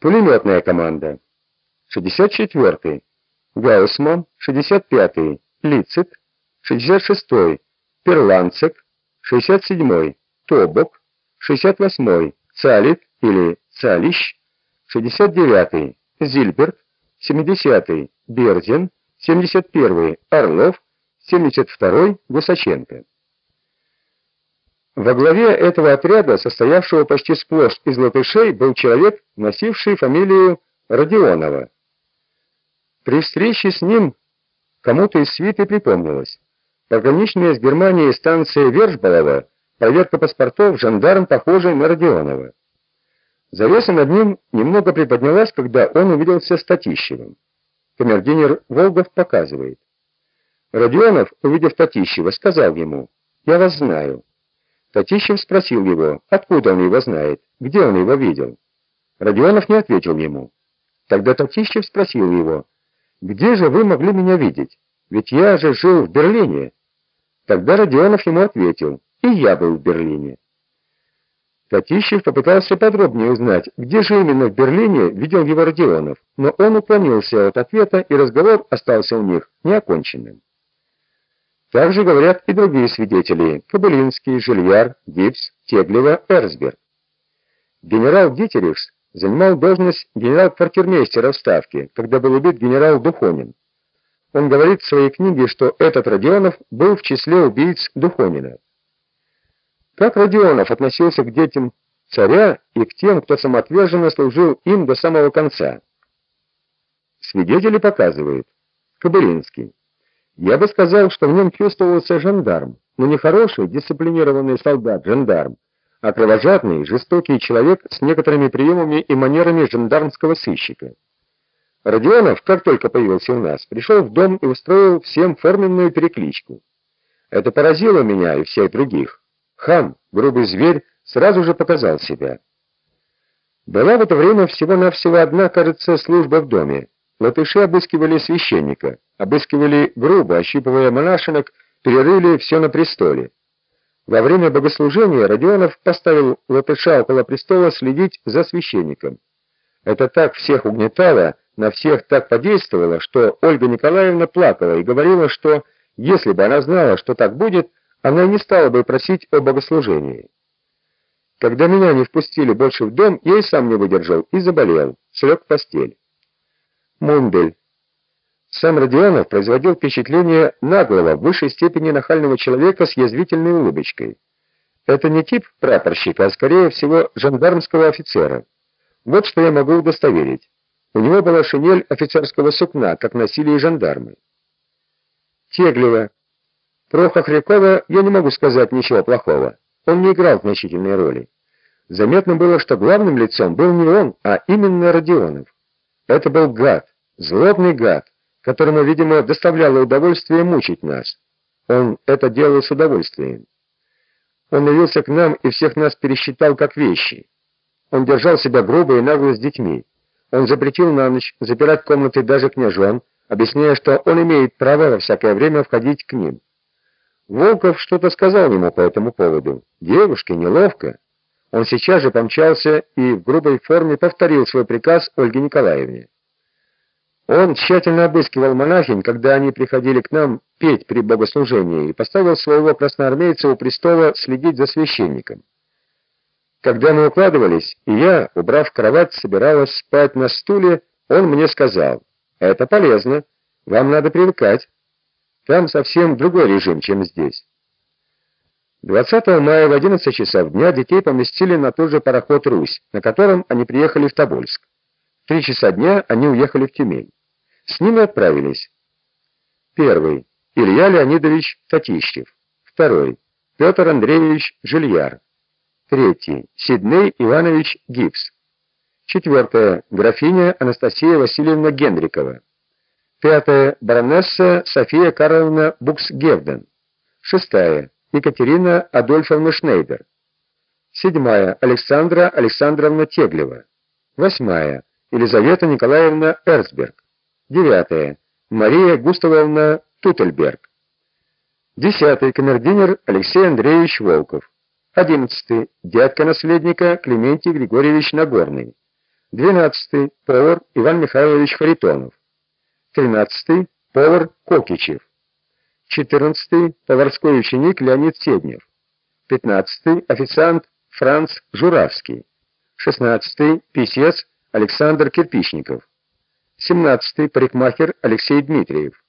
Пулеметная команда. 64-й. Гаусман, 65-й. Лицит, 66-й. Перланцек, 67-й. Тобок, 68-й. Цалит или Цалищ, 69-й. Зильберт, 70-й. Бердин, 71-й. Орлов, 72-й. Гусаченко. Во главе этого отряда, состоявшего почти сплошь из латышей, был человек, носивший фамилию Родионова. При встрече с ним кому-то из свиты припомнилось. Пограничная с Германией станция Вершбалова, проверка паспортов, жандарм, похожий на Родионова. Завеса над ним немного приподнялась, когда он увиделся с Татищевым. Камердинер Волгов показывает. Родионов, увидев Татищева, сказал ему, «Я вас знаю». Татищев спросил его, откуда он его знает, где он его видел. Родионов не ответил ему. Тогда Татищев спросил его, «Где же вы могли меня видеть? Ведь я же жил в Берлине». Тогда Родионов ему ответил, «И я был в Берлине». Татищев попытался подробнее узнать, где же именно в Берлине видел его Родионов, но он уклонился от ответа, и разговор остался у них неоконченным. Также говорят и другие свидетели: Кабылинский, Жильяр, Гипс, Теглева, Эрсберг. Генерал Дитерихс занимал должность генерал-квартирмейстера в Ставке, когда был убит генерал Духонин. Он говорит в своей книге, что этот Родионов был в числе убийц Духонина. Как Родионов относился к детям царя и к тем, кто самоотверженно служил им до самого конца? Свидетели показывают. Кабылинский. Я бы сказал, что в нем чувствовался жандарм, но не хороший, дисциплинированный солдат-жандарм, а кровожадный, жестокий человек с некоторыми приемами и манерами жандармского сыщика. Родионов, как только появился у нас, пришел в дом и устроил всем форменную перекличку. Это поразило меня и всех других. Хам, грубый зверь, сразу же показал себя. Была в это время всего-навсего одна, кажется, служба в доме. Латыши обыскивали священника, обыскивали грубо, ощипывая монашинок, перерыли все на престоле. Во время богослужения Родионов поставил латыша около престола следить за священником. Это так всех угнетало, на всех так подействовало, что Ольга Николаевна плакала и говорила, что если бы она знала, что так будет, она не стала бы просить о богослужении. Когда меня не впустили больше в дом, я и сам не выдержал и заболел, слег в постель. Мундель. Сам Родионов производил впечатление наглого, в высшей степени нахального человека с язвительной улыбочкой. Это не тип прапорщика, а скорее всего жандармского офицера. Вот что я могу удостоверить. У него была шинель офицерского сукна, как носили и жандармы. Теглева. Про Хохрякова я не могу сказать ничего плохого. Он не играл значительной роли. Заметно было, что главным лицом был не он, а именно Родионов. Это был гад, злобный гад, которому, видимо, доставляло удовольствие мучить нас. Он это делал с удовольствием. Он явился к нам и всех нас пересчитал как вещи. Он держал себя грубо и нагло с детьми. Он запретил на ночь запирать комнаты даже княжон, объясняя, что он имеет право во всякое время входить к ним. Волков что-то сказал ему по этому поводу. Девушке неловко. Он сейчас же помчался и в грубой форме повторил свой приказ Ольге Николаевне. Он тщательно обыскивал монахинь, когда они приходили к нам петь при богослужении, и поставил своего красноармейца у престола следить за священником. Когда мы укладывались, и я, убрав кровать, собиралась спать на стуле, он мне сказал, «Это полезно, вам надо привыкать. Там совсем другой режим, чем здесь». 20 мая в 11 часов дня детей поместили на тот же пароход «Русь», на котором они приехали в Тобольск. В 3 часа дня они уехали в Тюмень. С ними отправились. Первый. Илья Леонидович Татищев. Второй. Петр Андреевич Жильяр. Третий. Сидней Иванович Гипс. Четвертое. Графиня Анастасия Васильевна Генрикова. Пятое. Баронесса София Карловна Буксгевден. Шестая. Екатерина Адольфовна Шнейдер. Седьмая. Александра Александровна Теглева. Восьмая. Елизавета Николаевна Эрсберг. Девятая. Мария Густавовна Тутельберг. Десятый. Камердинер Алексей Андреевич Волков. Одиннадцатый. Дядка наследника Клементий Григорьевич Нагорный. 12 повар Иван Михайлович Харитонов, 13 повар Кокичев, 14 поварской ученик Леонид Седнев, 15 официант Франц Журавский, 16 писец Александр Кирпичников, 17 парикмахер Алексей Дмитриев,